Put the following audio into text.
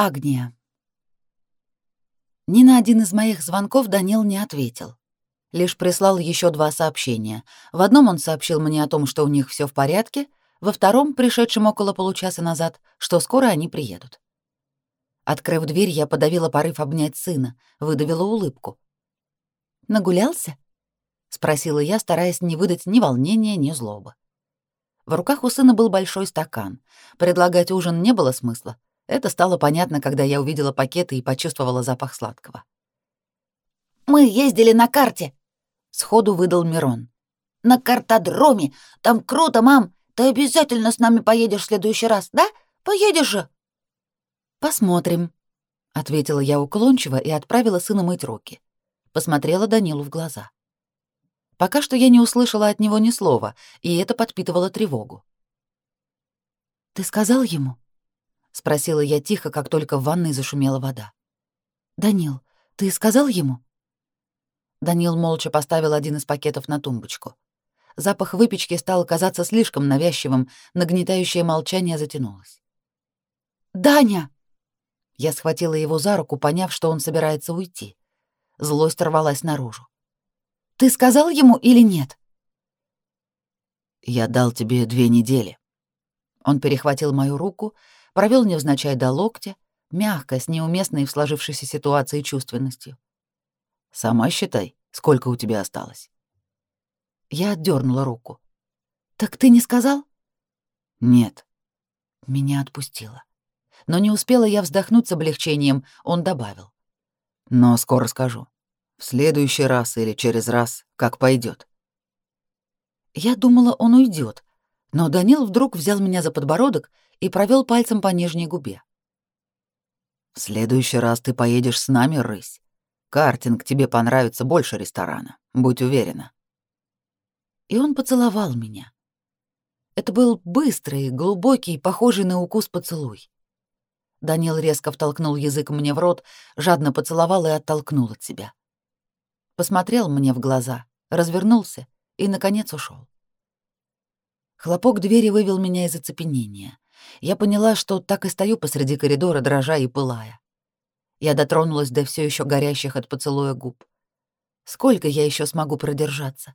Агния. Ни на один из моих звонков Данил не ответил. Лишь прислал еще два сообщения. В одном он сообщил мне о том, что у них все в порядке, во втором, пришедшем около получаса назад, что скоро они приедут. Открыв дверь, я подавила порыв обнять сына, выдавила улыбку. «Нагулялся?» — спросила я, стараясь не выдать ни волнения, ни злобы. В руках у сына был большой стакан. Предлагать ужин не было смысла. Это стало понятно, когда я увидела пакеты и почувствовала запах сладкого. «Мы ездили на карте», — сходу выдал Мирон. «На картодроме. Там круто, мам. Ты обязательно с нами поедешь в следующий раз, да? Поедешь же?» «Посмотрим», — ответила я уклончиво и отправила сына мыть руки. Посмотрела Данилу в глаза. Пока что я не услышала от него ни слова, и это подпитывало тревогу. «Ты сказал ему?» — спросила я тихо, как только в ванной зашумела вода. «Данил, ты сказал ему?» Данил молча поставил один из пакетов на тумбочку. Запах выпечки стал казаться слишком навязчивым, нагнетающее молчание затянулось. «Даня!» Я схватила его за руку, поняв, что он собирается уйти. Злость рвалась наружу. «Ты сказал ему или нет?» «Я дал тебе две недели». Он перехватил мою руку, провел невзначай до локтя, мягко, с неуместной в сложившейся ситуации чувственностью. «Сама считай, сколько у тебя осталось». Я отдернула руку. «Так ты не сказал?» «Нет». Меня отпустило. Но не успела я вздохнуть с облегчением, он добавил. «Но скоро скажу. В следующий раз или через раз, как пойдет. Я думала, он уйдет, но Данил вдруг взял меня за подбородок и провел пальцем по нижней губе. «В следующий раз ты поедешь с нами, рысь. Картинг тебе понравится больше ресторана, будь уверена». И он поцеловал меня. Это был быстрый, глубокий, похожий на укус поцелуй. Данил резко втолкнул язык мне в рот, жадно поцеловал и оттолкнул от себя. Посмотрел мне в глаза, развернулся и, наконец, ушел. Хлопок двери вывел меня из оцепенения. Я поняла, что так и стою посреди коридора, дрожа и пылая. Я дотронулась до все еще горящих от поцелуя губ. Сколько я еще смогу продержаться?